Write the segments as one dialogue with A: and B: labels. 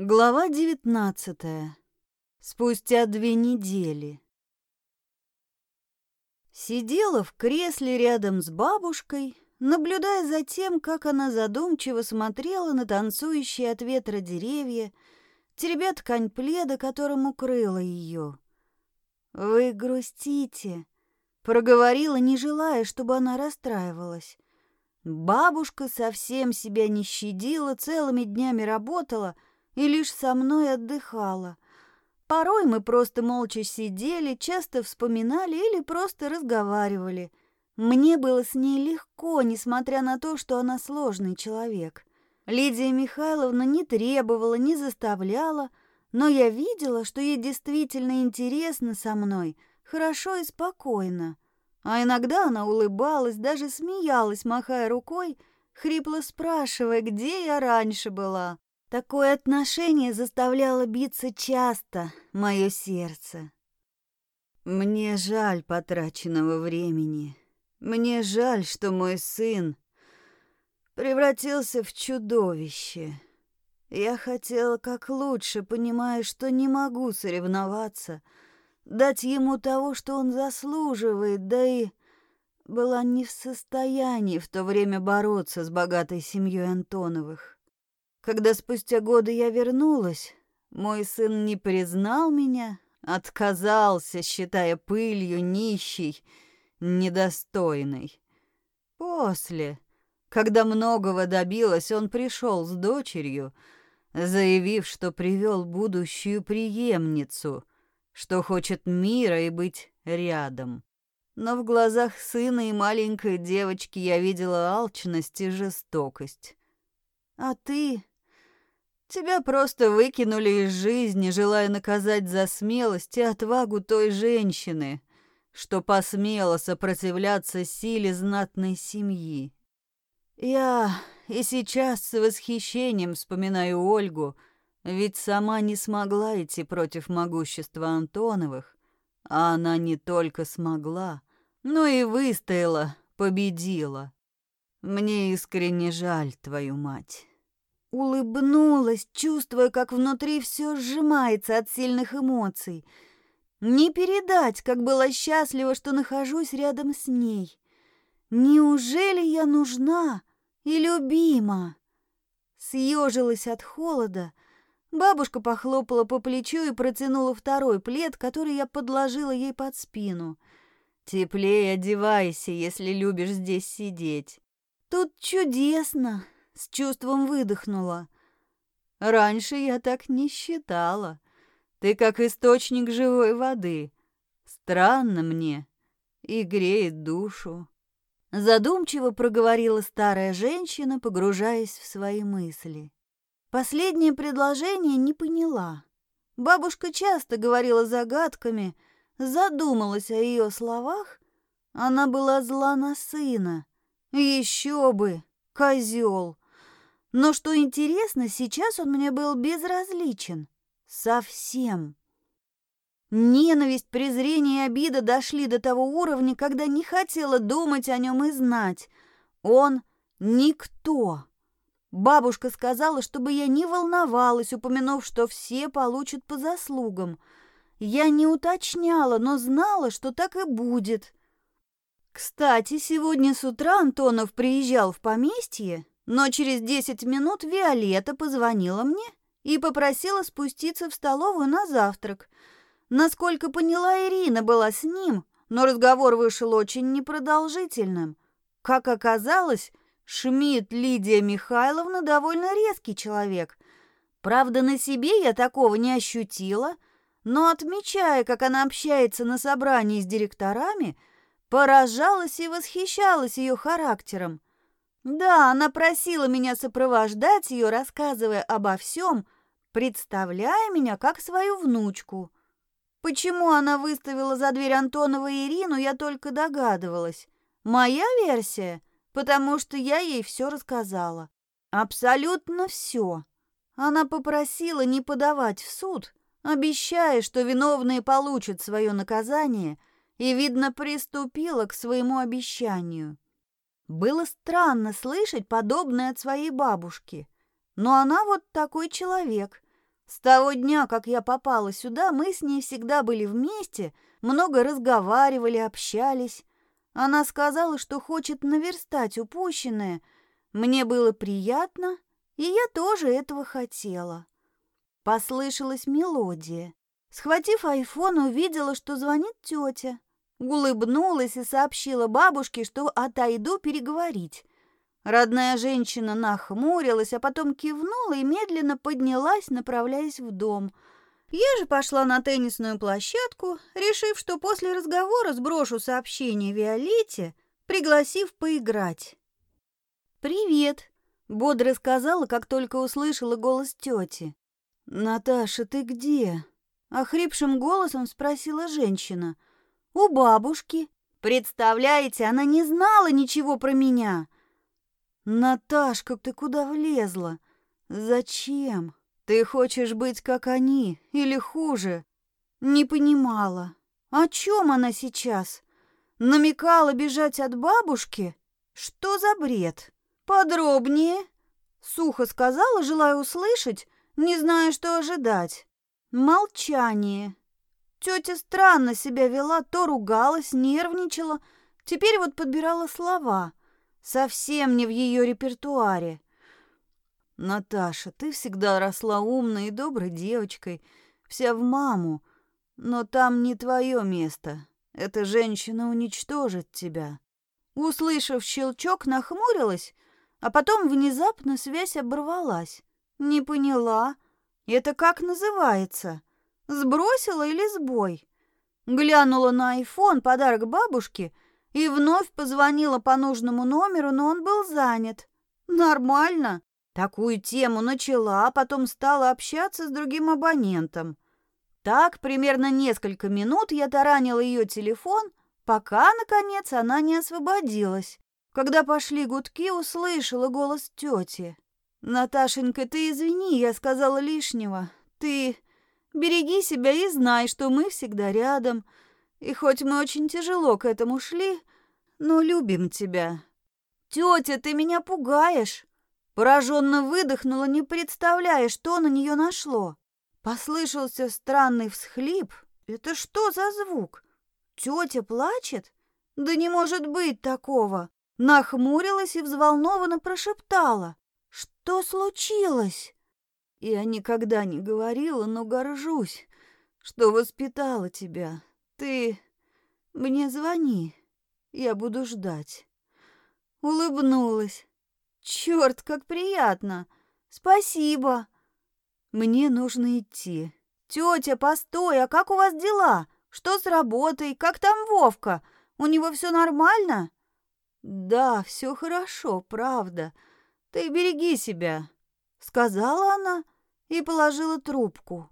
A: Глава девятнадцатая. Спустя две недели. Сидела в кресле рядом с бабушкой, наблюдая за тем, как она задумчиво смотрела на танцующие от ветра деревья, теребя ткань пледа, которым укрыла ее. «Вы грустите», — проговорила, не желая, чтобы она расстраивалась. Бабушка совсем себя не щадила, целыми днями работала — и лишь со мной отдыхала. Порой мы просто молча сидели, часто вспоминали или просто разговаривали. Мне было с ней легко, несмотря на то, что она сложный человек. Лидия Михайловна не требовала, не заставляла, но я видела, что ей действительно интересно со мной, хорошо и спокойно. А иногда она улыбалась, даже смеялась, махая рукой, хрипло спрашивая, где я раньше была. Такое отношение заставляло биться часто мое сердце. Мне жаль потраченного времени. Мне жаль, что мой сын превратился в чудовище. Я хотела как лучше, понимая, что не могу соревноваться, дать ему того, что он заслуживает, да и была не в состоянии в то время бороться с богатой семьей Антоновых. Когда спустя годы я вернулась, мой сын не признал меня, отказался, считая пылью нищей, недостойной. После, когда многого добилась, он пришел с дочерью, заявив, что привел будущую преемницу, что хочет мира и быть рядом. Но в глазах сына и маленькой девочки я видела алчность и жестокость. А ты Тебя просто выкинули из жизни, желая наказать за смелость и отвагу той женщины, что посмела сопротивляться силе знатной семьи. Я и сейчас с восхищением вспоминаю Ольгу, ведь сама не смогла идти против могущества Антоновых, а она не только смогла, но и выстояла, победила. Мне искренне жаль твою мать. Улыбнулась, чувствуя, как внутри все сжимается от сильных эмоций. Не передать, как была счастлива, что нахожусь рядом с ней. Неужели я нужна и любима? Съежилась от холода. Бабушка похлопала по плечу и протянула второй плед, который я подложила ей под спину. «Теплее одевайся, если любишь здесь сидеть. Тут чудесно!» С чувством выдохнула. Раньше я так не считала. Ты как источник живой воды. Странно мне и греет душу. Задумчиво проговорила старая женщина, погружаясь в свои мысли. Последнее предложение не поняла. Бабушка часто говорила загадками, задумалась о ее словах. Она была зла на сына. Еще бы, козел! Но что интересно, сейчас он мне был безразличен. Совсем. Ненависть, презрение и обида дошли до того уровня, когда не хотела думать о нем и знать. Он никто. Бабушка сказала, чтобы я не волновалась, упомянув, что все получат по заслугам. Я не уточняла, но знала, что так и будет. Кстати, сегодня с утра Антонов приезжал в поместье но через десять минут Виолетта позвонила мне и попросила спуститься в столовую на завтрак. Насколько поняла, Ирина была с ним, но разговор вышел очень непродолжительным. Как оказалось, Шмидт Лидия Михайловна довольно резкий человек. Правда, на себе я такого не ощутила, но, отмечая, как она общается на собрании с директорами, поражалась и восхищалась ее характером. Да, она просила меня сопровождать ее, рассказывая обо всем, представляя меня как свою внучку. Почему она выставила за дверь Антонова и Ирину, я только догадывалась. Моя версия, потому что я ей все рассказала. Абсолютно все. Она попросила не подавать в суд, обещая, что виновные получат свое наказание, и, видно, приступила к своему обещанию. Было странно слышать подобное от своей бабушки. Но она вот такой человек. С того дня, как я попала сюда, мы с ней всегда были вместе, много разговаривали, общались. Она сказала, что хочет наверстать упущенное. Мне было приятно, и я тоже этого хотела. Послышалась мелодия. Схватив айфон, увидела, что звонит тетя. Улыбнулась и сообщила бабушке, что отойду переговорить. Родная женщина нахмурилась, а потом кивнула и медленно поднялась, направляясь в дом. Я же пошла на теннисную площадку, решив, что после разговора сброшу сообщение Виолетте, пригласив поиграть. «Привет», — бодро сказала, как только услышала голос тети. «Наташа, ты где?» — охрипшим голосом спросила женщина. «У бабушки. Представляете, она не знала ничего про меня». «Наташка, ты куда влезла? Зачем? Ты хочешь быть как они или хуже?» Не понимала. О чем она сейчас? Намекала бежать от бабушки? Что за бред? Подробнее. Сухо сказала, желая услышать, не зная, что ожидать. Молчание. Тетя странно себя вела, то ругалась, нервничала, теперь вот подбирала слова. Совсем не в ее репертуаре. Наташа, ты всегда росла умной и доброй девочкой, вся в маму, но там не твое место. Эта женщина уничтожит тебя. Услышав щелчок, нахмурилась, а потом внезапно связь оборвалась. Не поняла. Это как называется? Сбросила или сбой? Глянула на айфон, подарок бабушке — и вновь позвонила по нужному номеру, но он был занят. Нормально. Такую тему начала, а потом стала общаться с другим абонентом. Так примерно несколько минут я таранила ее телефон, пока, наконец, она не освободилась. Когда пошли гудки, услышала голос тети. «Наташенька, ты извини, я сказала лишнего. Ты береги себя и знай, что мы всегда рядом. И хоть мы очень тяжело к этому шли, но любим тебя. Тетя, ты меня пугаешь. Пораженно выдохнула, не представляя, что на нее нашло. Послышался странный всхлип. Это что за звук? Тетя плачет? Да не может быть такого. Нахмурилась и взволнованно прошептала. Что случилось? Я никогда не говорила, но горжусь, что воспитала тебя. Ты мне звони, я буду ждать. Улыбнулась. Черт, как приятно. Спасибо. Мне нужно идти. Тетя, постой, а как у вас дела? Что с работой? Как там Вовка? У него все нормально? Да, все хорошо, правда. Ты береги себя, сказала она и положила трубку.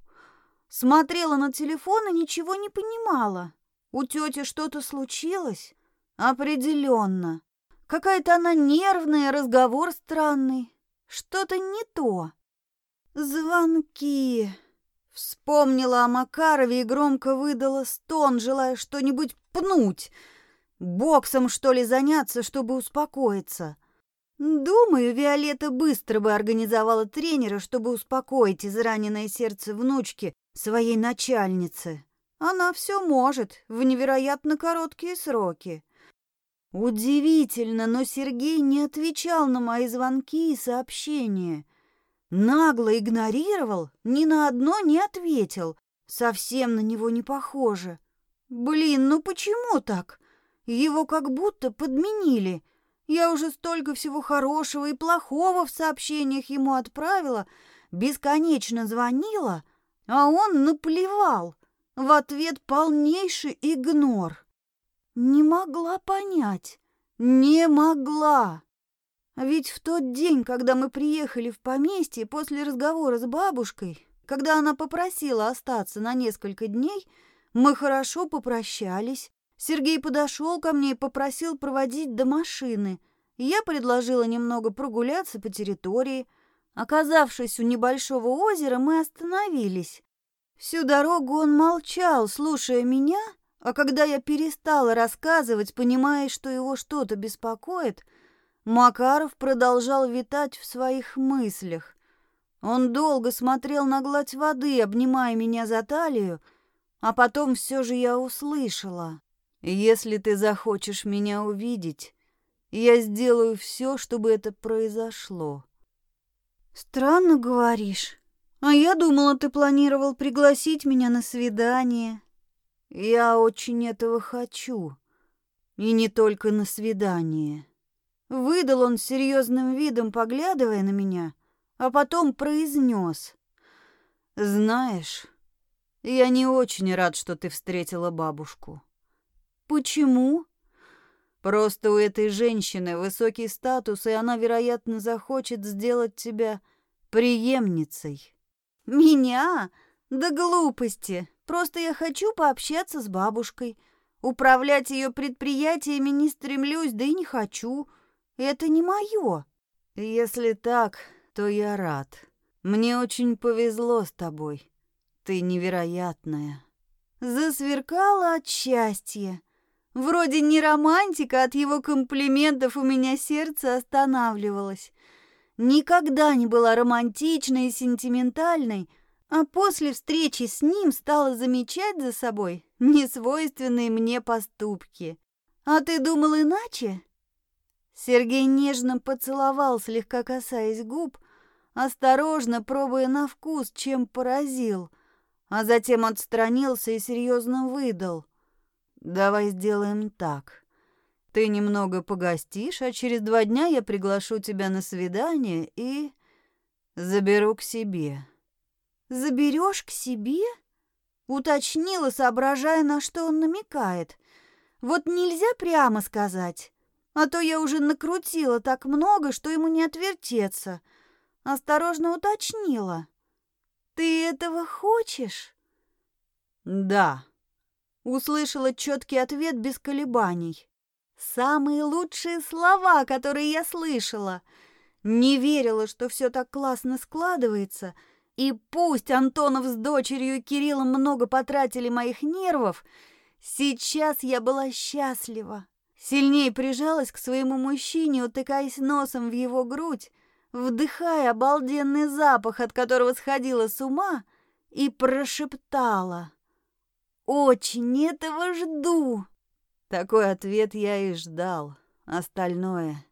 A: Смотрела на телефон и ничего не понимала. У тети что-то случилось? Определенно. Какая-то она нервная, разговор странный. Что-то не то. Звонки. Вспомнила о Макарове и громко выдала стон, желая что-нибудь пнуть. Боксом, что ли, заняться, чтобы успокоиться. Думаю, Виолетта быстро бы организовала тренера, чтобы успокоить израненное сердце внучки своей начальницы. Она все может в невероятно короткие сроки. Удивительно, но Сергей не отвечал на мои звонки и сообщения. Нагло игнорировал, ни на одно не ответил. Совсем на него не похоже. Блин, ну почему так? Его как будто подменили. Я уже столько всего хорошего и плохого в сообщениях ему отправила, бесконечно звонила, а он наплевал. В ответ полнейший игнор. Не могла понять. Не могла. Ведь в тот день, когда мы приехали в поместье после разговора с бабушкой, когда она попросила остаться на несколько дней, мы хорошо попрощались. Сергей подошел ко мне и попросил проводить до машины. Я предложила немного прогуляться по территории. Оказавшись у небольшого озера, мы остановились. Всю дорогу он молчал, слушая меня, а когда я перестала рассказывать, понимая, что его что-то беспокоит, Макаров продолжал витать в своих мыслях. Он долго смотрел на гладь воды, обнимая меня за талию, а потом все же я услышала. «Если ты захочешь меня увидеть, я сделаю все, чтобы это произошло». «Странно говоришь. А я думала, ты планировал пригласить меня на свидание». «Я очень этого хочу. И не только на свидание». Выдал он серьезным видом, поглядывая на меня, а потом произнес. «Знаешь, я не очень рад, что ты встретила бабушку». «Почему?» «Просто у этой женщины высокий статус, и она, вероятно, захочет сделать тебя преемницей». «Меня? Да глупости. Просто я хочу пообщаться с бабушкой. Управлять ее предприятиями не стремлюсь, да и не хочу. Это не мое». «Если так, то я рад. Мне очень повезло с тобой. Ты невероятная. Засверкала от счастья. Вроде не романтика, от его комплиментов у меня сердце останавливалось. Никогда не была романтичной и сентиментальной, а после встречи с ним стала замечать за собой несвойственные мне поступки. А ты думал иначе? Сергей нежно поцеловал, слегка касаясь губ, осторожно пробуя на вкус, чем поразил, а затем отстранился и серьезно выдал. «Давай сделаем так. Ты немного погостишь, а через два дня я приглашу тебя на свидание и заберу к себе». «Заберешь к себе?» Уточнила, соображая, на что он намекает. «Вот нельзя прямо сказать, а то я уже накрутила так много, что ему не отвертеться». Осторожно уточнила. «Ты этого хочешь?» «Да», — услышала четкий ответ без колебаний. «Самые лучшие слова, которые я слышала. Не верила, что все так классно складывается, и пусть Антонов с дочерью и Кириллом много потратили моих нервов, сейчас я была счастлива. Сильнее прижалась к своему мужчине, утыкаясь носом в его грудь, вдыхая обалденный запах, от которого сходила с ума, и прошептала. «Очень этого жду!» Такой ответ я и ждал. Остальное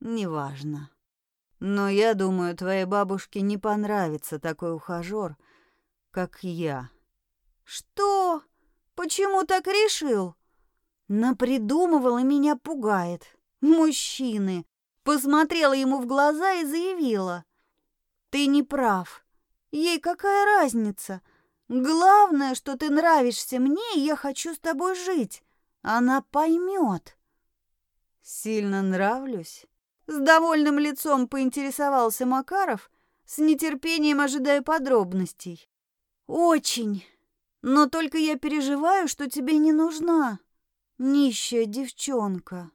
A: неважно. Но я думаю, твоей бабушке не понравится такой ухажер, как я. Что? Почему так решил? Напридумывал и меня пугает. Мужчины, посмотрела ему в глаза и заявила. «Ты не прав. Ей какая разница? Главное, что ты нравишься мне, и я хочу с тобой жить. Она поймет». «Сильно нравлюсь?» С довольным лицом поинтересовался Макаров, с нетерпением ожидая подробностей. «Очень. Но только я переживаю, что тебе не нужна, нищая девчонка».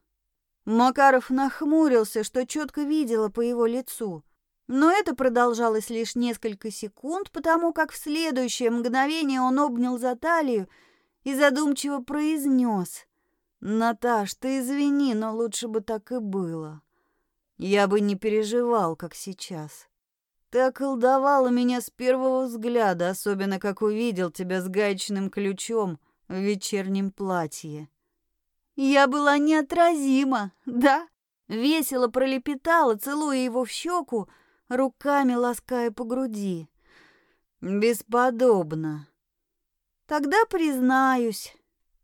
A: Макаров нахмурился, что четко видела по его лицу. Но это продолжалось лишь несколько секунд, потому как в следующее мгновение он обнял за талию и задумчиво произнес. «Наташ, ты извини, но лучше бы так и было. Я бы не переживал, как сейчас. Ты околдовала меня с первого взгляда, особенно как увидел тебя с гаечным ключом в вечернем платье. Я была неотразима, да? Весело пролепетала, целуя его в щеку, руками лаская по груди. Бесподобно. Тогда признаюсь,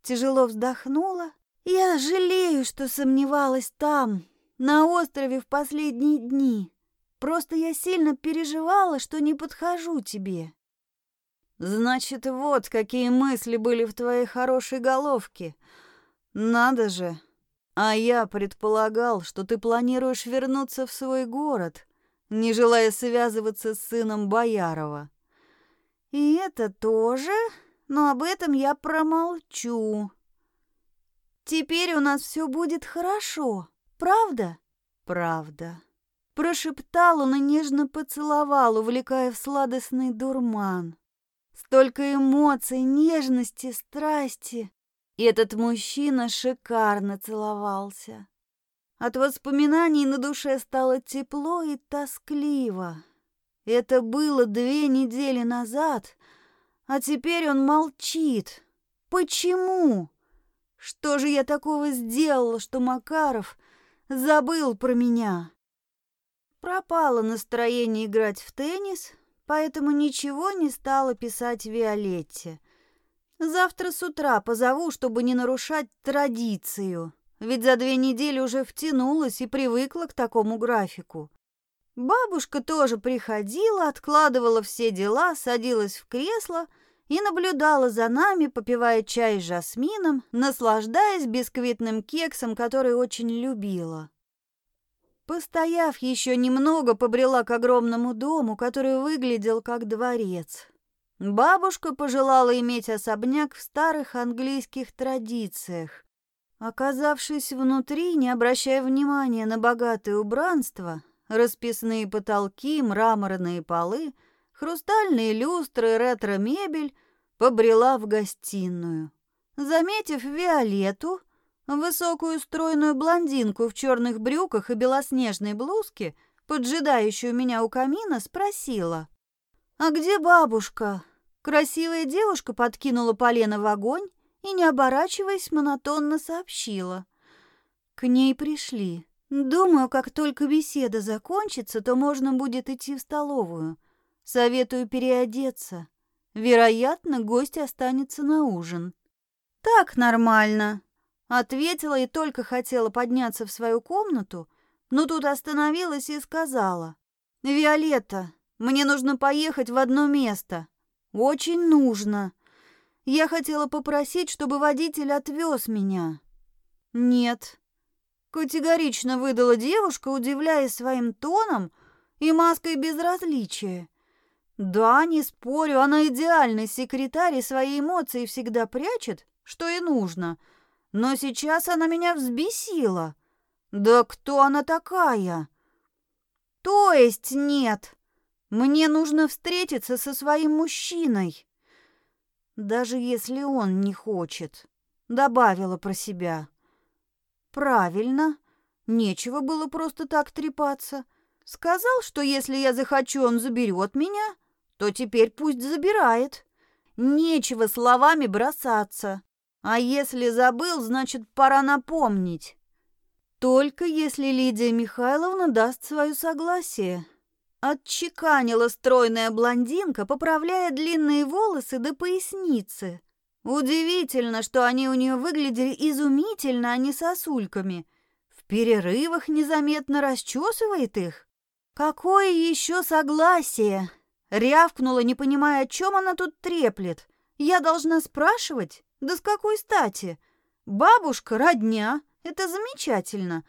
A: тяжело вздохнула. Я жалею, что сомневалась там, на острове в последние дни. Просто я сильно переживала, что не подхожу тебе. Значит, вот какие мысли были в твоей хорошей головке. Надо же. А я предполагал, что ты планируешь вернуться в свой город, не желая связываться с сыном Боярова. И это тоже, но об этом я промолчу. Теперь у нас все будет хорошо, правда? Правда. Прошептал он и нежно поцеловал, увлекая в сладостный дурман. Столько эмоций, нежности, страсти. И этот мужчина шикарно целовался. От воспоминаний на душе стало тепло и тоскливо. Это было две недели назад, а теперь он молчит. Почему? Что же я такого сделала, что Макаров забыл про меня? Пропало настроение играть в теннис, поэтому ничего не стала писать Виолетте. Завтра с утра позову, чтобы не нарушать традицию, ведь за две недели уже втянулась и привыкла к такому графику. Бабушка тоже приходила, откладывала все дела, садилась в кресло и наблюдала за нами, попивая чай с жасмином, наслаждаясь бисквитным кексом, который очень любила. Постояв еще немного, побрела к огромному дому, который выглядел как дворец. Бабушка пожелала иметь особняк в старых английских традициях. Оказавшись внутри, не обращая внимания на богатое убранство, расписные потолки, мраморные полы, хрустальные люстры, ретро-мебель, побрела в гостиную. Заметив Виолетту, Высокую стройную блондинку в черных брюках и белоснежной блузке, поджидающую меня у камина, спросила. «А где бабушка?» Красивая девушка подкинула полено в огонь и, не оборачиваясь, монотонно сообщила. К ней пришли. Думаю, как только беседа закончится, то можно будет идти в столовую. Советую переодеться. Вероятно, гость останется на ужин. Так нормально, Ответила и только хотела подняться в свою комнату, но тут остановилась и сказала. «Виолетта, мне нужно поехать в одно место. Очень нужно. Я хотела попросить, чтобы водитель отвез меня». «Нет». Категорично выдала девушка, удивляясь своим тоном и маской безразличия. Да, не спорю, она идеальный секретарь и свои эмоции всегда прячет, что и нужно — но сейчас она меня взбесила. Да кто она такая? То есть нет. Мне нужно встретиться со своим мужчиной. Даже если он не хочет, добавила про себя. Правильно. Нечего было просто так трепаться. Сказал, что если я захочу, он заберет меня, то теперь пусть забирает. Нечего словами бросаться. А если забыл, значит, пора напомнить. Только если Лидия Михайловна даст свое согласие. Отчеканила стройная блондинка, поправляя длинные волосы до поясницы. Удивительно, что они у нее выглядели изумительно, а не сосульками. В перерывах незаметно расчесывает их. Какое еще согласие? Рявкнула, не понимая, о чем она тут треплет. Я должна спрашивать? Да с какой стати? Бабушка, родня, это замечательно.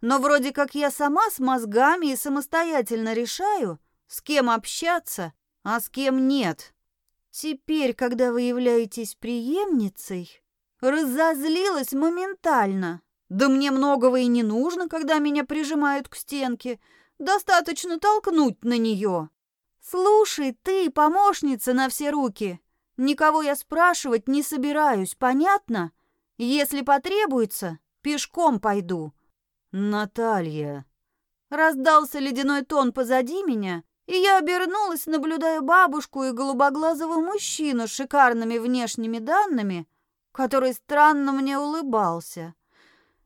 A: Но вроде как я сама с мозгами и самостоятельно решаю, с кем общаться, а с кем нет. Теперь, когда вы являетесь преемницей, разозлилась моментально. Да мне многого и не нужно, когда меня прижимают к стенке. Достаточно толкнуть на нее. Слушай, ты, помощница на все руки, Никого я спрашивать не собираюсь, понятно? Если потребуется, пешком пойду. Наталья. Раздался ледяной тон позади меня, и я обернулась, наблюдая бабушку и голубоглазого мужчину с шикарными внешними данными, который странно мне улыбался.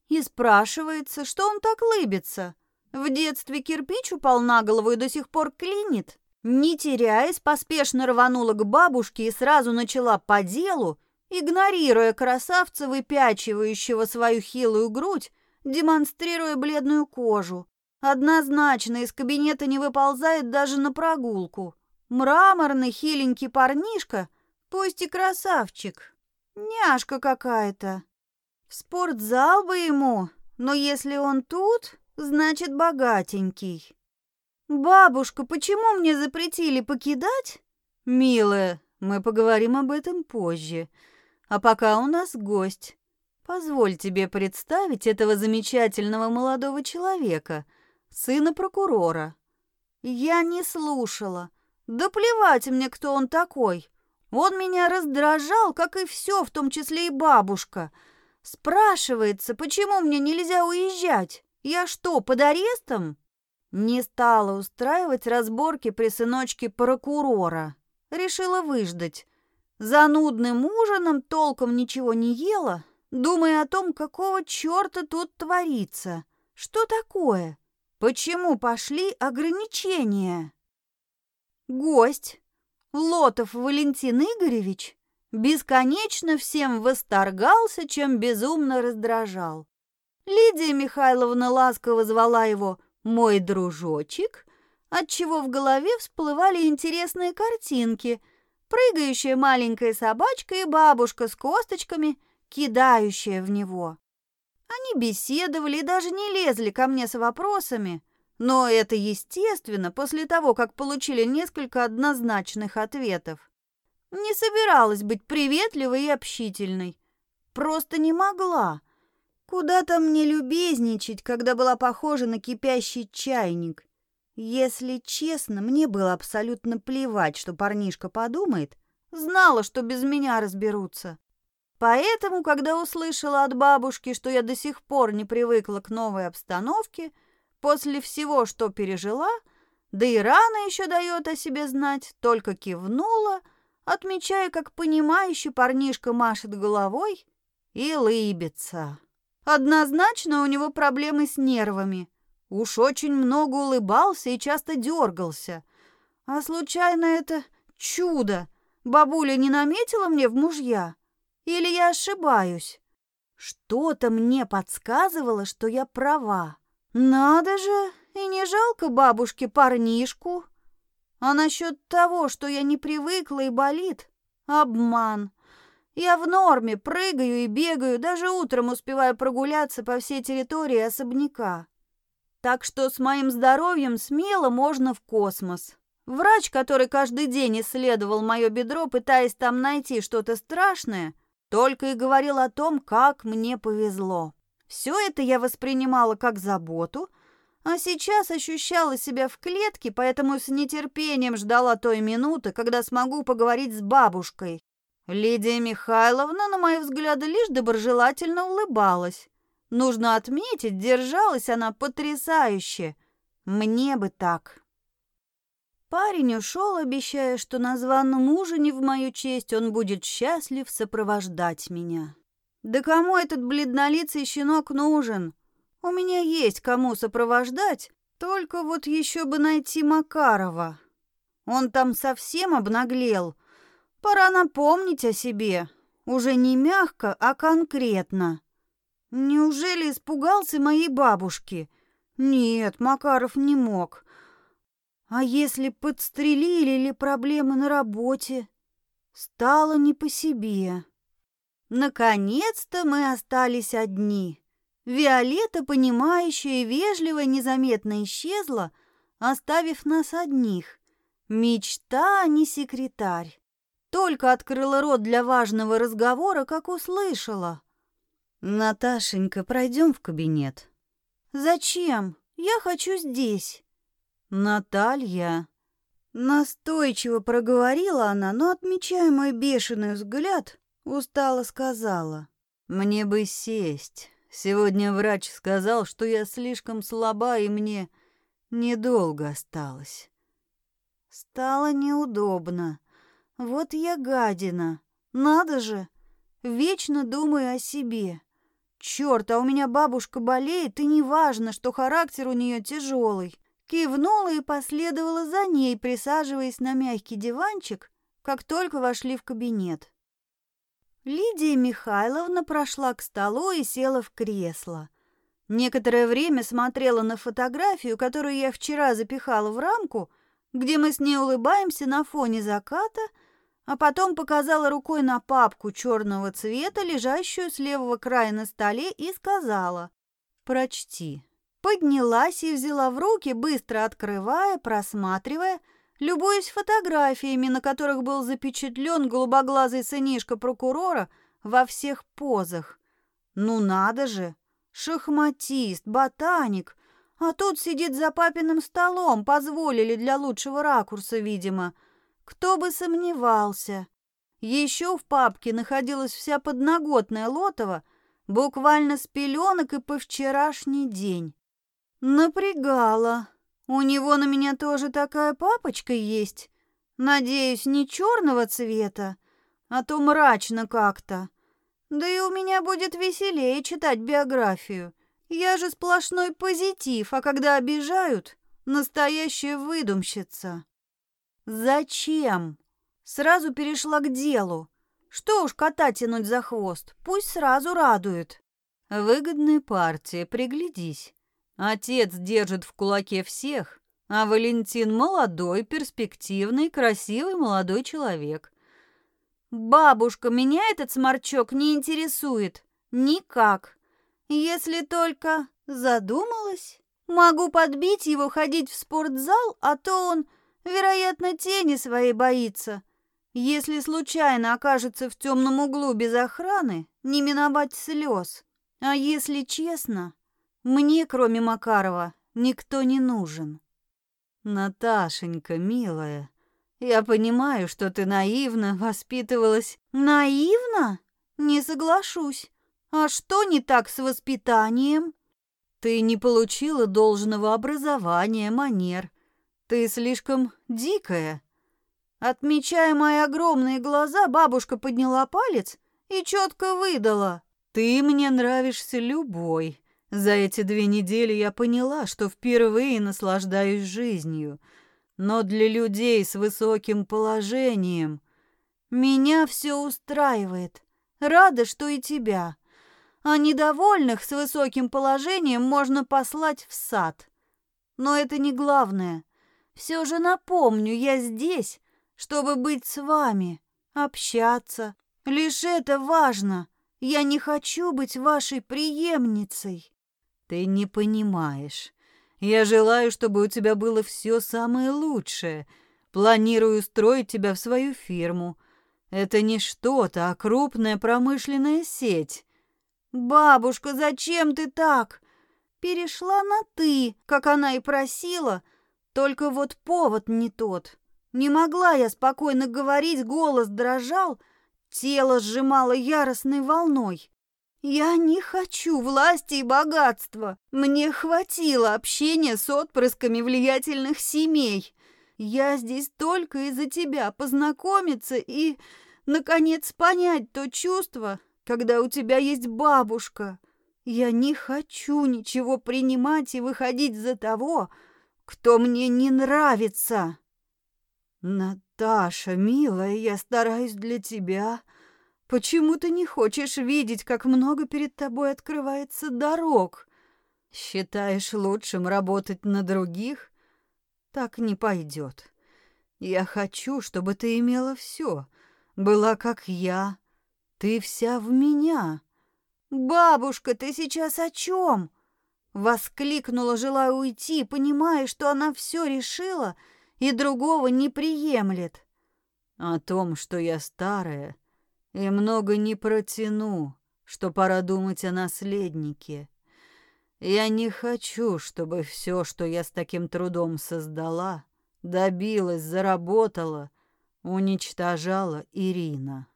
A: И спрашивается, что он так лыбится. В детстве кирпич упал на голову и до сих пор клинит. Не теряясь, поспешно рванула к бабушке и сразу начала по делу, игнорируя красавца, выпячивающего свою хилую грудь, демонстрируя бледную кожу. Однозначно из кабинета не выползает даже на прогулку. Мраморный хиленький парнишка, пусть и красавчик. Няшка какая-то. В спортзал бы ему, но если он тут, значит богатенький. «Бабушка, почему мне запретили покидать?» «Милая, мы поговорим об этом позже. А пока у нас гость. Позволь тебе представить этого замечательного молодого человека, сына прокурора». Я не слушала. Да плевать мне, кто он такой. Он меня раздражал, как и все, в том числе и бабушка. Спрашивается, почему мне нельзя уезжать? Я что, под арестом? Не стала устраивать разборки при сыночке прокурора. Решила выждать. За нудным ужином толком ничего не ела, думая о том, какого черта тут творится. Что такое? Почему пошли ограничения? Гость, Лотов Валентин Игоревич, бесконечно всем восторгался, чем безумно раздражал. Лидия Михайловна ласково звала его «мой дружочек», отчего в голове всплывали интересные картинки. Прыгающая маленькая собачка и бабушка с косточками, кидающая в него. Они беседовали и даже не лезли ко мне с вопросами, но это естественно после того, как получили несколько однозначных ответов. Не собиралась быть приветливой и общительной. Просто не могла. Куда там мне любезничать, когда была похожа на кипящий чайник? Если честно, мне было абсолютно плевать, что парнишка подумает. Знала, что без меня разберутся. Поэтому, когда услышала от бабушки, что я до сих пор не привыкла к новой обстановке, после всего, что пережила, да и рано еще дает о себе знать, только кивнула, отмечая, как понимающий парнишка машет головой и лыбится. Однозначно у него проблемы с нервами. Уж очень много улыбался и часто дергался. А случайно это чудо? Бабуля не наметила мне в мужья? Или я ошибаюсь? Что-то мне подсказывало, что я права. Надо же, и не жалко бабушке парнишку. А насчет того, что я не привыкла и болит, обман. Я в норме, прыгаю и бегаю, даже утром успеваю прогуляться по всей территории особняка. Так что с моим здоровьем смело можно в космос. Врач, который каждый день исследовал мое бедро, пытаясь там найти что-то страшное, только и говорил о том, как мне повезло. Все это я воспринимала как заботу, а сейчас ощущала себя в клетке, поэтому с нетерпением ждала той минуты, когда смогу поговорить с бабушкой. Лидия Михайловна, на мои взгляды, лишь доброжелательно улыбалась. Нужно отметить, держалась она потрясающе. Мне бы так. Парень ушел, обещая, что на званом ужине в мою честь он будет счастлив сопровождать меня. Да кому этот бледнолицый щенок нужен? У меня есть кому сопровождать, только вот еще бы найти Макарова. Он там совсем обнаглел, Пора напомнить о себе, уже не мягко, а конкретно. Неужели испугался моей бабушки? Нет, Макаров не мог. А если подстрелили или проблемы на работе? Стало не по себе. Наконец-то мы остались одни. Виолетта, понимающая и вежливо, незаметно исчезла, оставив нас одних. Мечта, а не секретарь. Только открыла рот для важного разговора, как услышала. «Наташенька, пройдем в кабинет». «Зачем? Я хочу здесь». «Наталья». Настойчиво проговорила она, но, отмечая мой бешеный взгляд, устало сказала. «Мне бы сесть. Сегодня врач сказал, что я слишком слаба, и мне недолго осталось». Стало неудобно. Вот я гадина. Надо же. Вечно думаю о себе. Черт, а у меня бабушка болеет, и неважно, что характер у нее тяжелый. Кивнула и последовала за ней, присаживаясь на мягкий диванчик, как только вошли в кабинет. Лидия Михайловна прошла к столу и села в кресло. Некоторое время смотрела на фотографию, которую я вчера запихала в рамку, где мы с ней улыбаемся на фоне заката – а потом показала рукой на папку черного цвета, лежащую с левого края на столе, и сказала «Прочти». Поднялась и взяла в руки, быстро открывая, просматривая, любуясь фотографиями, на которых был запечатлен голубоглазый сынишка прокурора во всех позах. Ну надо же! Шахматист, ботаник, а тут сидит за папиным столом, позволили для лучшего ракурса, видимо – кто бы сомневался. Еще в папке находилась вся подноготная Лотова, буквально с пеленок и по вчерашний день. Напрягала. У него на меня тоже такая папочка есть. Надеюсь, не черного цвета, а то мрачно как-то. Да и у меня будет веселее читать биографию. Я же сплошной позитив, а когда обижают, настоящая выдумщица. Зачем? Сразу перешла к делу. Что уж кота тянуть за хвост, пусть сразу радует. Выгодная партия, приглядись. Отец держит в кулаке всех, а Валентин молодой, перспективный, красивый молодой человек. Бабушка, меня этот сморчок не интересует. Никак. Если только задумалась, могу подбить его ходить в спортзал, а то он, вероятно, тени своей боится. Если случайно окажется в темном углу без охраны, не миновать слез. А если честно, мне, кроме Макарова, никто не нужен. Наташенька, милая, я понимаю, что ты наивно воспитывалась. Наивно? Не соглашусь. А что не так с воспитанием? Ты не получила должного образования, манер. Ты слишком дикая. Отмечая мои огромные глаза, бабушка подняла палец и четко выдала. «Ты мне нравишься любой. За эти две недели я поняла, что впервые наслаждаюсь жизнью. Но для людей с высоким положением меня все устраивает. Рада, что и тебя. А недовольных с высоким положением можно послать в сад. Но это не главное. Все же напомню, я здесь, чтобы быть с вами, общаться. Лишь это важно. Я не хочу быть вашей преемницей. Ты не понимаешь. Я желаю, чтобы у тебя было все самое лучшее. Планирую устроить тебя в свою фирму. Это не что-то, а крупная промышленная сеть. Бабушка, зачем ты так? Перешла на «ты», как она и просила, только вот повод не тот. Не могла я спокойно говорить, голос дрожал, тело сжимало яростной волной. Я не хочу власти и богатства. Мне хватило общения с отпрысками влиятельных семей. Я здесь только из-за тебя познакомиться и, наконец, понять то чувство, когда у тебя есть бабушка. Я не хочу ничего принимать и выходить за того, кто мне не нравится. Наташа, милая, я стараюсь для тебя. Почему ты не хочешь видеть, как много перед тобой открывается дорог? Считаешь лучшим работать на других? Так не пойдет. Я хочу, чтобы ты имела все, была как я. Ты вся в меня. Бабушка, ты сейчас о чем? Воскликнула, желая уйти, понимая, что она все решила — и другого не приемлет. О том, что я старая и много не протяну, что пора думать о наследнике. Я не хочу, чтобы все, что я с таким трудом создала, добилась, заработала, уничтожала Ирина.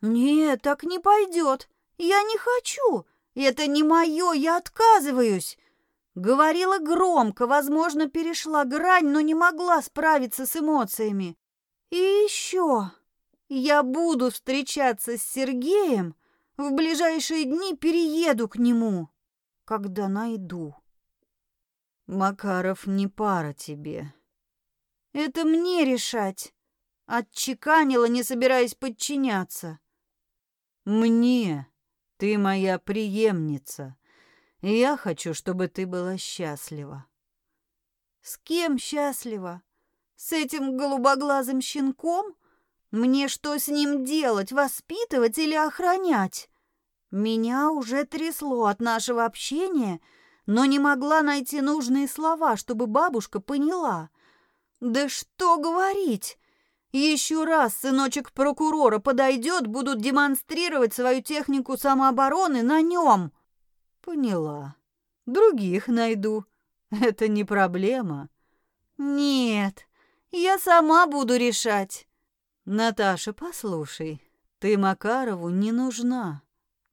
A: Нет, так не пойдет. Я не хочу. Это не мое, я отказываюсь. Говорила громко, возможно, перешла грань, но не могла справиться с эмоциями. И еще, я буду встречаться с Сергеем, в ближайшие дни перееду к нему, когда найду. Макаров не пара тебе. Это мне решать. Отчеканила, не собираясь подчиняться. Мне. Ты моя преемница. Я хочу, чтобы ты была счастлива. С кем счастлива? С этим голубоглазым щенком? Мне что с ним делать, воспитывать или охранять? Меня уже трясло от нашего общения, но не могла найти нужные слова, чтобы бабушка поняла. Да что говорить? Еще раз сыночек прокурора подойдет, будут демонстрировать свою технику самообороны на нем. Поняла. Других найду. Это не проблема. Нет, я сама буду решать. Наташа, послушай, ты Макарову не нужна.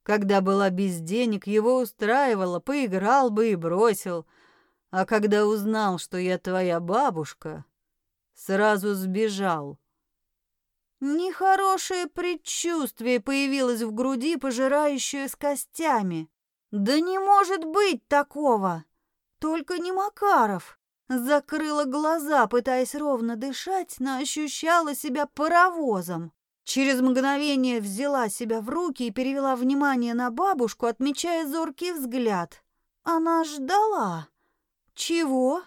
A: Когда была без денег, его устраивало, поиграл бы и бросил. А когда узнал, что я твоя бабушка, сразу сбежал. Нехорошее предчувствие появилось в груди, пожирающее с костями. Да не может быть такого! Только не Макаров. Закрыла глаза, пытаясь ровно дышать, но ощущала себя паровозом. Через мгновение взяла себя в руки и перевела внимание на бабушку, отмечая зоркий взгляд. Она ждала. Чего?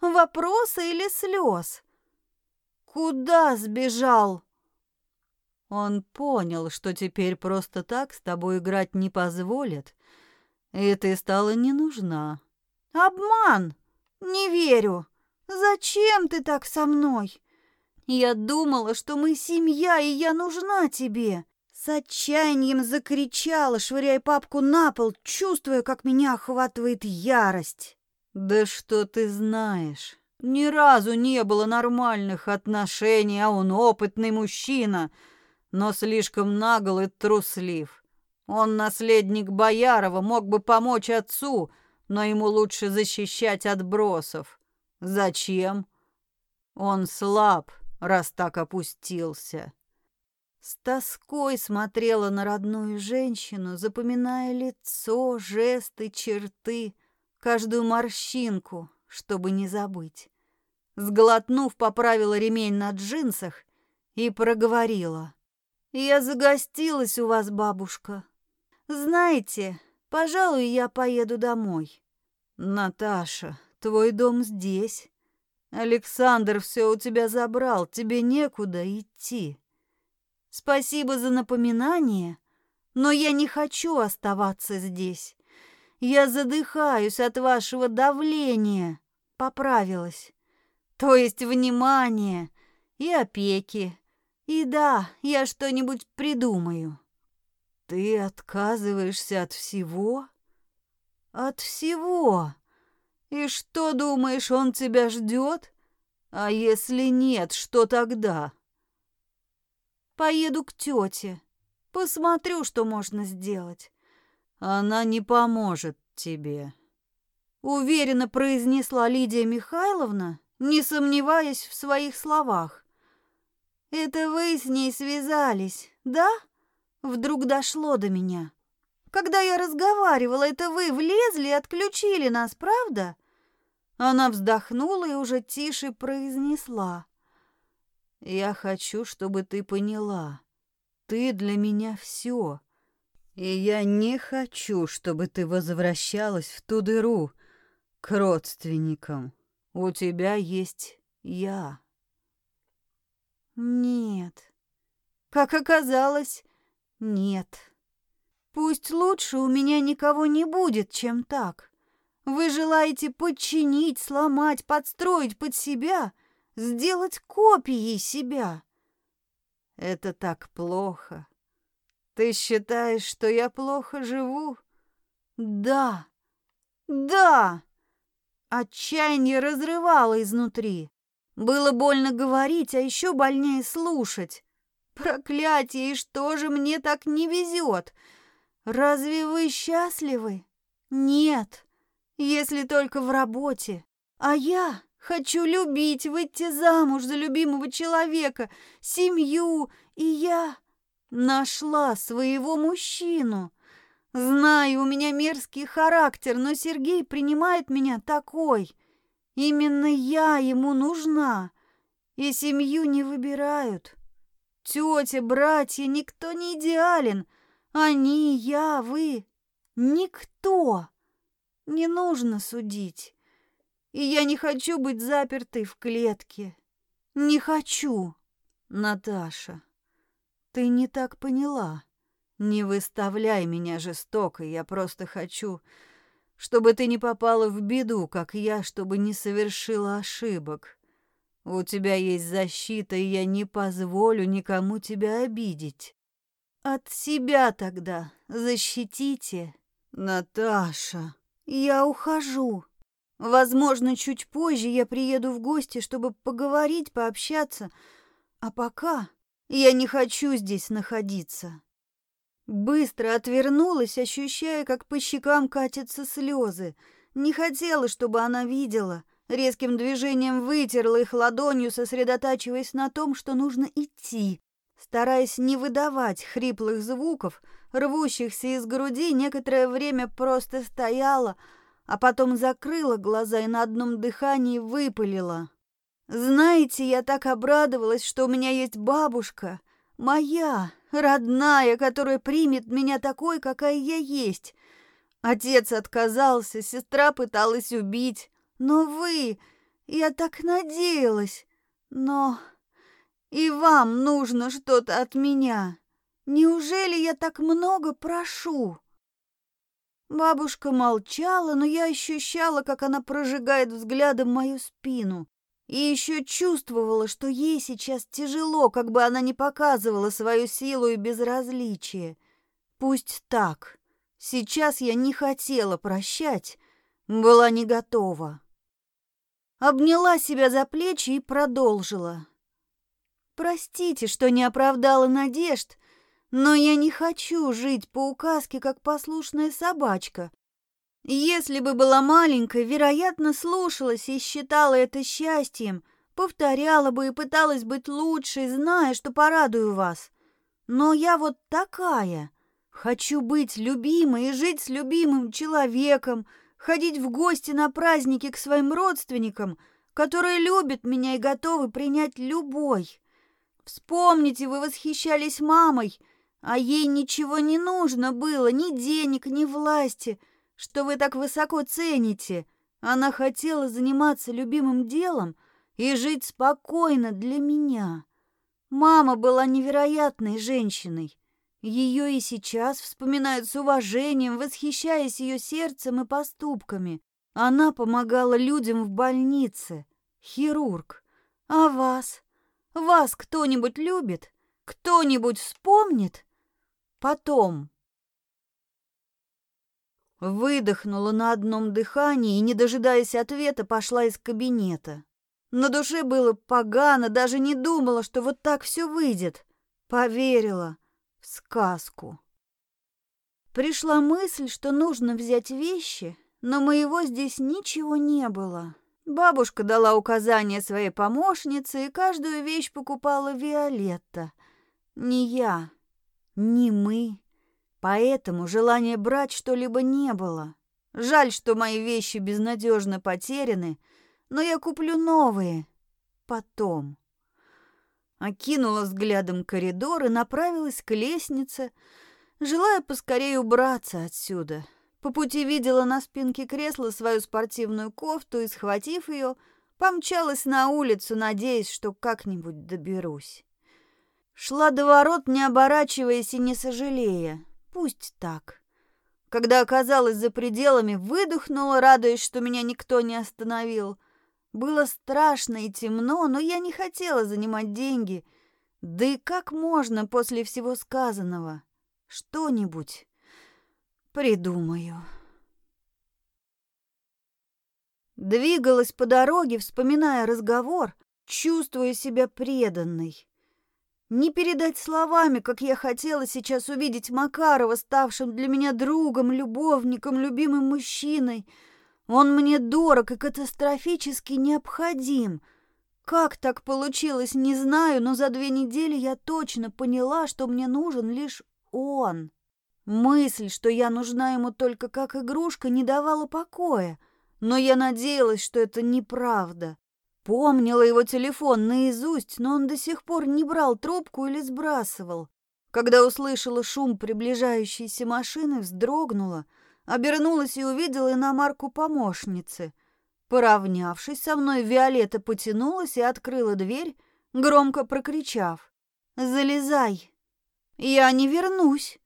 A: Вопроса или слез? Куда сбежал? Он понял, что теперь просто так с тобой играть не позволят, и ты стала не нужна. Обман! Не верю. Зачем ты так со мной? Я думала, что мы семья, и я нужна тебе. С отчаянием закричала, швыряя папку на пол, чувствуя, как меня охватывает ярость. Да что ты знаешь? Ни разу не было нормальных отношений, а он опытный мужчина, но слишком нагл и труслив. Он наследник Боярова, мог бы помочь отцу, но ему лучше защищать отбросов. Зачем? Он слаб, раз так опустился. С тоской смотрела на родную женщину, запоминая лицо, жесты, черты, каждую морщинку, чтобы не забыть. Сглотнув, поправила ремень на джинсах и проговорила. «Я загостилась у вас, бабушка. Знаете, Пожалуй, я поеду домой. Наташа, твой дом здесь. Александр все у тебя забрал, тебе некуда идти. Спасибо за напоминание, но я не хочу оставаться здесь. Я задыхаюсь от вашего давления. Поправилась. То есть внимания и опеки. И да, я что-нибудь придумаю. Ты отказываешься от всего? От всего. И что думаешь, он тебя ждет? А если нет, что тогда? Поеду к тете. Посмотрю, что можно сделать. Она не поможет тебе. Уверенно произнесла Лидия Михайловна, не сомневаясь в своих словах. Это вы с ней связались, да? Вдруг дошло до меня. Когда я разговаривала, это вы влезли и отключили нас, правда? Она вздохнула и уже тише произнесла. Я хочу, чтобы ты поняла. Ты для меня все. И я не хочу, чтобы ты возвращалась в ту дыру к родственникам. У тебя есть я. Нет. Как оказалось, нет. Пусть лучше у меня никого не будет, чем так. Вы желаете подчинить, сломать, подстроить под себя, сделать копией себя. Это так плохо. Ты считаешь, что я плохо живу? Да. Да. Отчаяние разрывало изнутри. Было больно говорить, а еще больнее слушать. Проклятие, и что же мне так не везет? Разве вы счастливы? Нет, если только в работе. А я хочу любить, выйти замуж за любимого человека, семью, и я нашла своего мужчину. Знаю, у меня мерзкий характер, но Сергей принимает меня такой. Именно я ему нужна, и семью не выбирают. Тетя, братья, никто не идеален. Они, я, вы. Никто. Не нужно судить. И я не хочу быть запертой в клетке. Не хочу. Наташа, ты не так поняла. Не выставляй меня жестоко, я просто хочу, чтобы ты не попала в беду, как я, чтобы не совершила ошибок. У тебя есть защита, и я не позволю никому тебя обидеть. От себя тогда защитите. Наташа, я ухожу. Возможно, чуть позже я приеду в гости, чтобы поговорить, пообщаться. А пока я не хочу здесь находиться. Быстро отвернулась, ощущая, как по щекам катятся слезы. Не хотела, чтобы она видела. Резким движением вытерла их ладонью, сосредотачиваясь на том, что нужно идти. Стараясь не выдавать хриплых звуков, рвущихся из груди, некоторое время просто стояла, а потом закрыла глаза и на одном дыхании выпалила. «Знаете, я так обрадовалась, что у меня есть бабушка, моя, родная, которая примет меня такой, какая я есть. Отец отказался, сестра пыталась убить, но вы... Я так надеялась, но... И вам нужно что-то от меня. Неужели я так много прошу?» Бабушка молчала, но я ощущала, как она прожигает взглядом мою спину. И еще чувствовала, что ей сейчас тяжело, как бы она ни показывала свою силу и безразличие. Пусть так. Сейчас я не хотела прощать, была не готова. Обняла себя за плечи и продолжила. Простите, что не оправдала надежд, но я не хочу жить по указке, как послушная собачка. Если бы была маленькой, вероятно, слушалась и считала это счастьем, повторяла бы и пыталась быть лучшей, зная, что порадую вас. Но я вот такая. Хочу быть любимой и жить с любимым человеком, ходить в гости на праздники к своим родственникам, которые любят меня и готовы принять любой. Вспомните, вы восхищались мамой, а ей ничего не нужно было, ни денег, ни власти, что вы так высоко цените. Она хотела заниматься любимым делом и жить спокойно для меня. Мама была невероятной женщиной. Ее и сейчас вспоминают с уважением, восхищаясь ее сердцем и поступками. Она помогала людям в больнице, хирург. А вас? Вас кто-нибудь любит? Кто-нибудь вспомнит? Потом. Выдохнула на одном дыхании и, не дожидаясь ответа, пошла из кабинета. На душе было погано, даже не думала, что вот так все выйдет. Поверила в сказку. Пришла мысль, что нужно взять вещи, но моего здесь ничего не было. Бабушка дала указания своей помощнице, и каждую вещь покупала Виолетта. Не я, не мы. Поэтому желания брать что-либо не было. Жаль, что мои вещи безнадежно потеряны, но я куплю новые потом. Окинула взглядом коридор и направилась к лестнице, желая поскорее убраться отсюда. По пути видела на спинке кресла свою спортивную кофту и, схватив ее, помчалась на улицу, надеясь, что как-нибудь доберусь. Шла до ворот, не оборачиваясь и не сожалея. Пусть так. Когда оказалась за пределами, выдохнула, радуясь, что меня никто не остановил. Было страшно и темно, но я не хотела занимать деньги. Да и как можно после всего сказанного? Что-нибудь Придумаю. Двигалась по дороге, вспоминая разговор, чувствуя себя преданной. Не передать словами, как я хотела сейчас увидеть Макарова, ставшим для меня другом, любовником, любимым мужчиной. Он мне дорог и катастрофически необходим. Как так получилось, не знаю, но за две недели я точно поняла, что мне нужен лишь он. Мысль, что я нужна ему только как игрушка, не давала покоя, но я надеялась, что это неправда. Помнила его телефон наизусть, но он до сих пор не брал трубку или сбрасывал. Когда услышала шум приближающейся машины, вздрогнула, обернулась и увидела иномарку помощницы. Поравнявшись со мной, Виолетта потянулась и открыла дверь, громко прокричав. «Залезай! Я не вернусь!»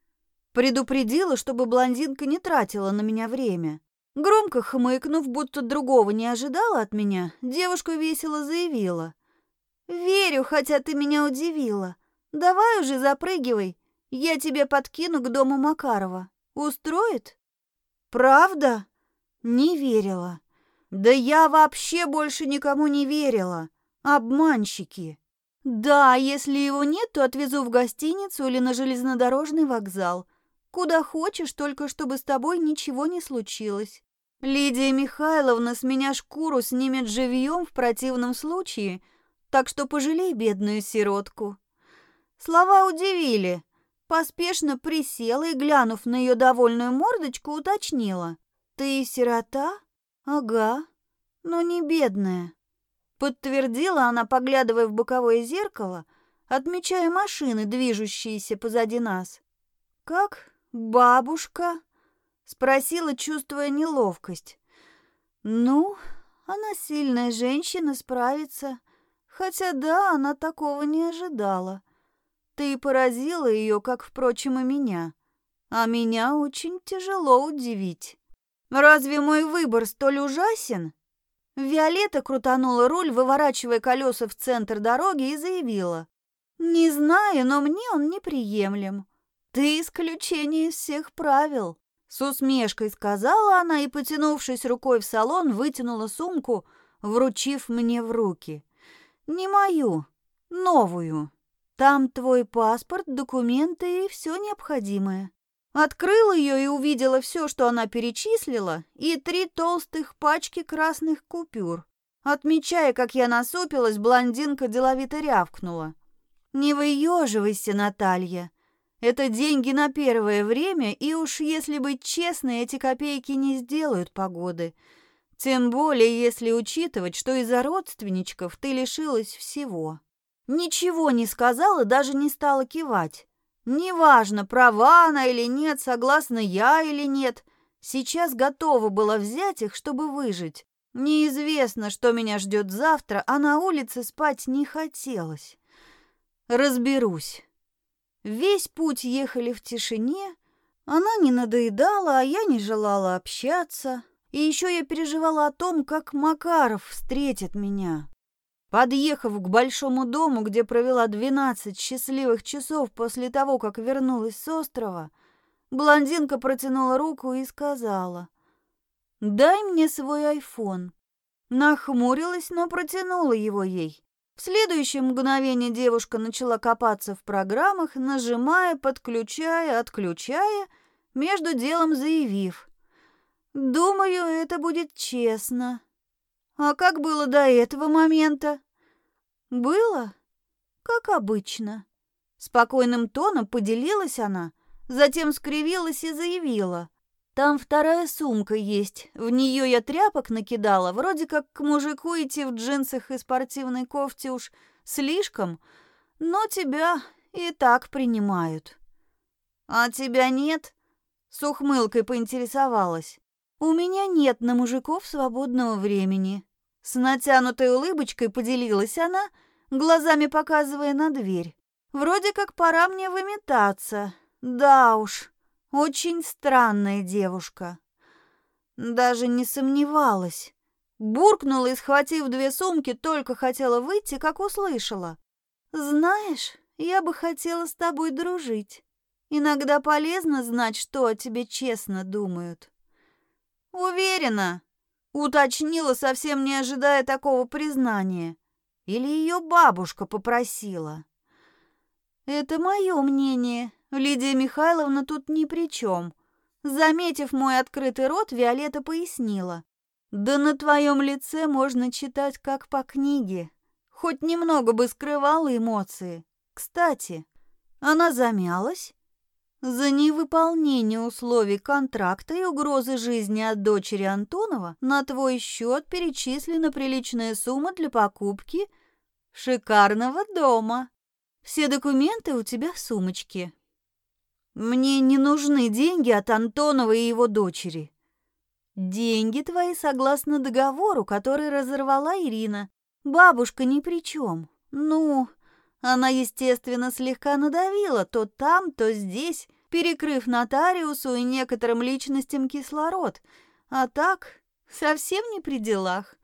A: Предупредила, чтобы блондинка не тратила на меня время. Громко хмыкнув, будто другого не ожидала от меня, девушка весело заявила. «Верю, хотя ты меня удивила. Давай уже запрыгивай, я тебе подкину к дому Макарова. Устроит?» «Правда?» Не верила. Да я вообще больше никому не верила. Обманщики. Да, если его нет, то отвезу в гостиницу или на железнодорожный вокзал. Куда хочешь, только чтобы с тобой ничего не случилось. Лидия Михайловна с меня шкуру снимет живьем в противном случае, так что пожалей бедную сиротку. Слова удивили. Поспешно присела и, глянув на ее довольную мордочку, уточнила. «Ты сирота? Ага, но не бедная». Подтвердила она, поглядывая в боковое зеркало, отмечая машины, движущиеся позади нас. «Как? Бабушка?» — спросила, чувствуя неловкость. «Ну, она сильная женщина, справится. Хотя да, она такого не ожидала. Ты поразила ее, как, впрочем, и меня. А меня очень тяжело удивить. Разве мой выбор столь ужасен?» Виолетта крутанула руль, выворачивая колеса в центр дороги, и заявила. «Не знаю, но мне он неприемлем. Ты исключение из всех правил». С усмешкой сказала она и, потянувшись рукой в салон, вытянула сумку, вручив мне в руки. «Не мою, новую. Там твой паспорт, документы и все необходимое». Открыла ее и увидела все, что она перечислила, и три толстых пачки красных купюр. Отмечая, как я насупилась, блондинка деловито рявкнула. «Не выеживайся, Наталья. Это деньги на первое время, и уж если быть честной, эти копейки не сделают погоды. Тем более, если учитывать, что из-за родственничков ты лишилась всего». Ничего не сказала, даже не стала кивать. Неважно, права она или нет, согласна я или нет, сейчас готова была взять их, чтобы выжить. Неизвестно, что меня ждет завтра, а на улице спать не хотелось. Разберусь. Весь путь ехали в тишине. Она не надоедала, а я не желала общаться. И еще я переживала о том, как Макаров встретит меня. Подъехав к большому дому, где провела 12 счастливых часов после того, как вернулась с острова, блондинка протянула руку и сказала, «Дай мне свой айфон». Нахмурилась, но протянула его ей. В следующее мгновение девушка начала копаться в программах, нажимая, подключая, отключая, между делом заявив, «Думаю, это будет честно». А как было до этого момента? Было, как обычно. Спокойным тоном поделилась она, затем скривилась и заявила. Там вторая сумка есть. В нее я тряпок накидала. Вроде как к мужику идти в джинсах и спортивной кофте уж слишком, но тебя и так принимают. А тебя нет? С ухмылкой поинтересовалась. «У меня нет на мужиков свободного времени». С натянутой улыбочкой поделилась она, глазами показывая на дверь. «Вроде как пора мне выметаться. Да уж, очень странная девушка». Даже не сомневалась. Буркнула и, схватив две сумки, только хотела выйти, как услышала. «Знаешь, я бы хотела с тобой дружить. Иногда полезно знать, что о тебе честно думают». «Уверена», — уточнила, совсем не ожидая такого признания. Или ее бабушка попросила. «Это мое мнение. Лидия Михайловна тут ни при чем». Заметив мой открытый рот, Виолетта пояснила. «Да на твоем лице можно читать, как по книге. Хоть немного бы скрывала эмоции. Кстати, она замялась, за невыполнение условий контракта и угрозы жизни от дочери Антонова на твой счет перечислена приличная сумма для покупки шикарного дома. Все документы у тебя в сумочке. Мне не нужны деньги от Антонова и его дочери. Деньги твои согласно договору, который разорвала Ирина. Бабушка ни при чем. Ну, она, естественно, слегка надавила то там, то здесь, перекрыв нотариусу и некоторым личностям кислород, а так совсем не при делах.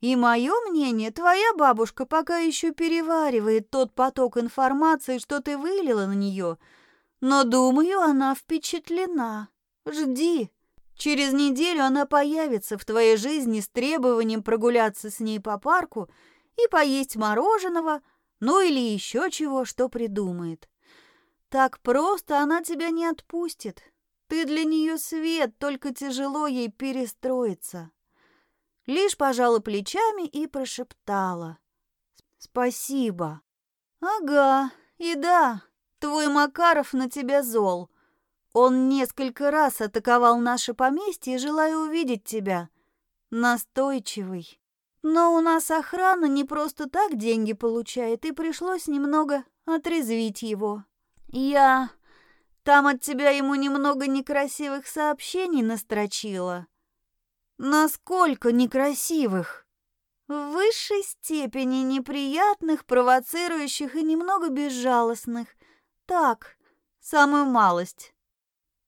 A: И мое мнение, твоя бабушка пока еще переваривает тот поток информации, что ты вылила на нее, но, думаю, она впечатлена. Жди. Через неделю она появится в твоей жизни с требованием прогуляться с ней по парку и поесть мороженого – ну или еще чего, что придумает. Так просто она тебя не отпустит. Ты для нее свет, только тяжело ей перестроиться. Лишь пожала плечами и прошептала. Спасибо. Ага, и да, твой Макаров на тебя зол. Он несколько раз атаковал наше поместье, желая увидеть тебя. Настойчивый. Но у нас охрана не просто так деньги получает, и пришлось немного отрезвить его. Я там от тебя ему немного некрасивых сообщений настрочила. Насколько некрасивых? В высшей степени неприятных, провоцирующих и немного безжалостных. Так, самую малость.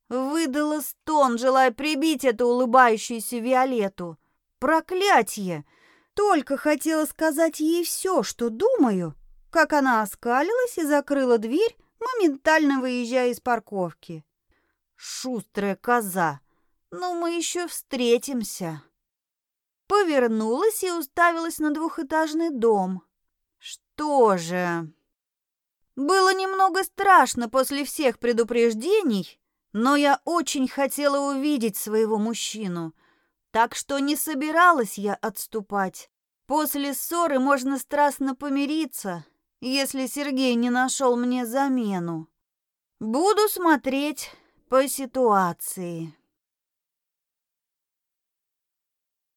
A: Выдала стон, желая прибить эту улыбающуюся Виолетту. Проклятье! Только хотела сказать ей все, что думаю, как она оскалилась и закрыла дверь, моментально выезжая из парковки. Шустрая коза. Ну, мы еще встретимся. Повернулась и уставилась на двухэтажный дом. Что же? Было немного страшно после всех предупреждений, но я очень хотела увидеть своего мужчину, так что не собиралась я отступать. После ссоры можно страстно помириться, если Сергей не нашел мне замену. Буду смотреть по ситуации.